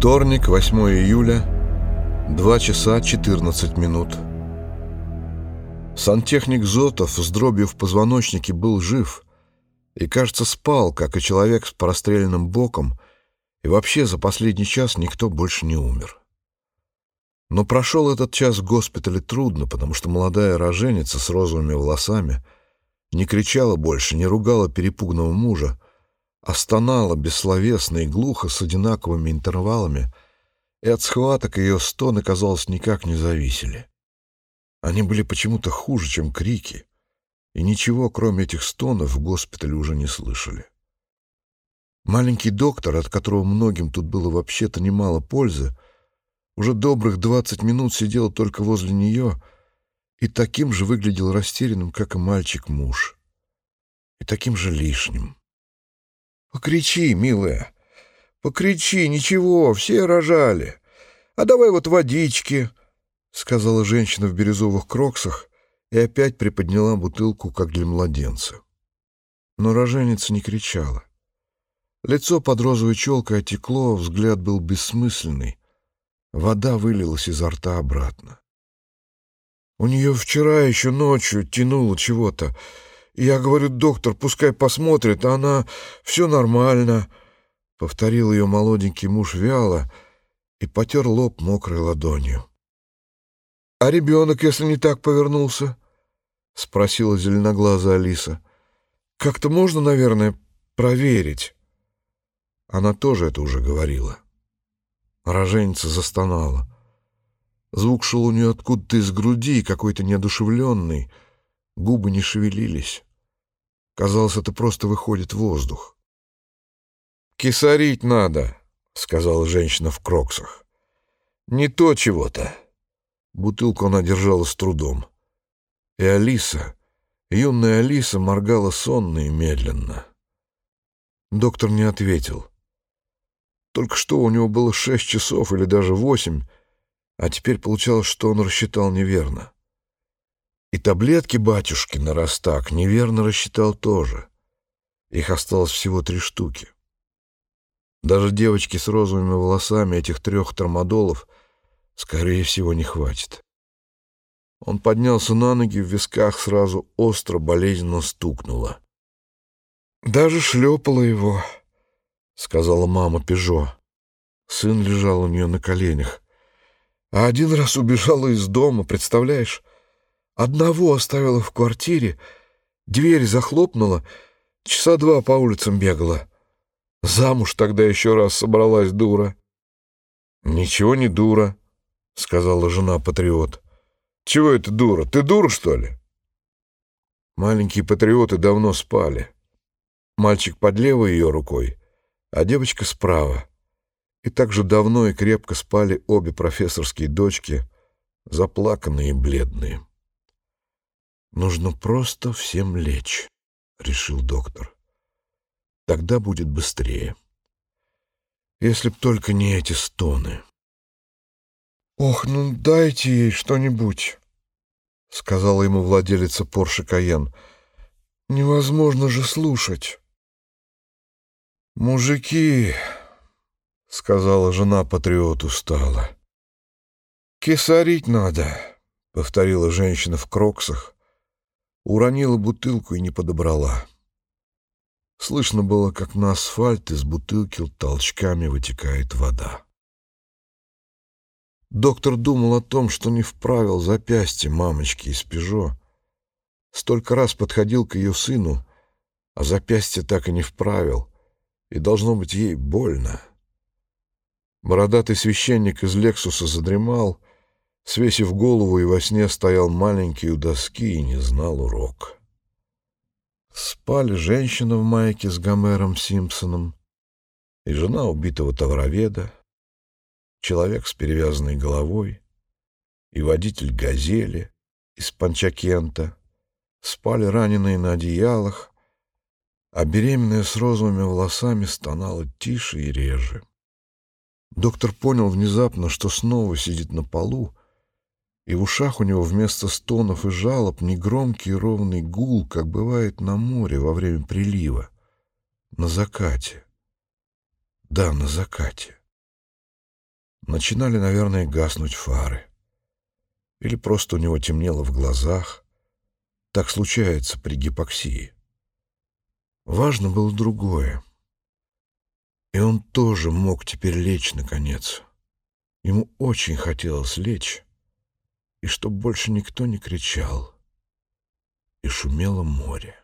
Вторник, 8 июля, 2 часа 14 минут. Сантехник Зотов с дробью в позвоночнике был жив и, кажется, спал, как и человек с простреленным боком, и вообще за последний час никто больше не умер. Но прошел этот час в госпитале трудно, потому что молодая роженица с розовыми волосами не кричала больше, не ругала перепуганного мужа, а стонала бессловесно и глухо с одинаковыми интервалами, и от схваток ее стоны, казалось, никак не зависели. Они были почему-то хуже, чем крики, и ничего, кроме этих стонов, в госпитале уже не слышали. Маленький доктор, от которого многим тут было вообще-то немало пользы, уже добрых двадцать минут сидел только возле нее и таким же выглядел растерянным, как и мальчик-муж, и таким же лишним. «Покричи, милая, покричи, ничего, все рожали. А давай вот водички», — сказала женщина в бирюзовых кроксах и опять приподняла бутылку, как для младенца. Но роженица не кричала. Лицо под розовой челкой отекло, взгляд был бессмысленный. Вода вылилась изо рта обратно. У нее вчера еще ночью тянуло чего-то. Я говорю, доктор, пускай посмотрит, она все нормально. Повторил ее молоденький муж вяло и потер лоб мокрой ладонью. — А ребенок, если не так повернулся? — спросила зеленоглазая Алиса. — Как-то можно, наверное, проверить. Она тоже это уже говорила. Роженица застонала. Звук шел у нее откуда-то из груди, какой-то неодушевленный — Губы не шевелились. Казалось, это просто выходит воздух. «Кисарить надо», — сказала женщина в кроксах. «Не то чего-то». Бутылку она держала с трудом. И Алиса, юная Алиса, моргала сонно и медленно. Доктор не ответил. Только что у него было шесть часов или даже восемь, а теперь получалось, что он рассчитал неверно. И таблетки батюшки на растак неверно рассчитал тоже. Их осталось всего три штуки. Даже девочки с розовыми волосами этих трех тормодолов, скорее всего, не хватит. Он поднялся на ноги, в висках сразу остро, болезненно стукнуло. «Даже шлепала его», — сказала мама Пежо. Сын лежал у нее на коленях. А один раз убежала из дома, представляешь? Одного оставила в квартире, дверь захлопнула, часа два по улицам бегала. Замуж тогда еще раз собралась дура. — Ничего не дура, — сказала жена-патриот. — Чего это дура? Ты дура, что ли? Маленькие патриоты давно спали. Мальчик под левой ее рукой, а девочка справа. И так же давно и крепко спали обе профессорские дочки, заплаканные и бледные. «Нужно просто всем лечь», — решил доктор. «Тогда будет быстрее. Если б только не эти стоны». «Ох, ну дайте ей что-нибудь», — сказала ему владелица Порше Каен. «Невозможно же слушать». «Мужики», — сказала жена патриот устало. «Кисарить надо», — повторила женщина в кроксах, Уронила бутылку и не подобрала. Слышно было, как на асфальт из бутылки толчками вытекает вода. Доктор думал о том, что не вправил запястье мамочки из «Пежо». Столько раз подходил к ее сыну, а запястье так и не вправил, и должно быть ей больно. Бородатый священник из «Лексуса» задремал — Свесив голову и во сне стоял маленький у доски и не знал урок. Спали женщина в майке с Гомером Симпсоном и жена убитого товароведа, человек с перевязанной головой и водитель «Газели» из Панчакента. Спали раненые на одеялах, а беременная с розовыми волосами стонала тише и реже. Доктор понял внезапно, что снова сидит на полу, и в ушах у него вместо стонов и жалоб негромкий ровный гул, как бывает на море во время прилива, на закате. Да, на закате. Начинали, наверное, гаснуть фары. Или просто у него темнело в глазах. Так случается при гипоксии. Важно было другое. И он тоже мог теперь лечь, наконец. Ему очень хотелось лечь, и чтоб больше никто не кричал. И шумело море.